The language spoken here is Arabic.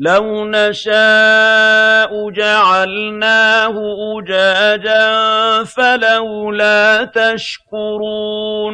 لَوْ نَشَاءُ جَعَلْنَاهُ أُجَاجًا فَلَوْلَا تَشْكُرُونَ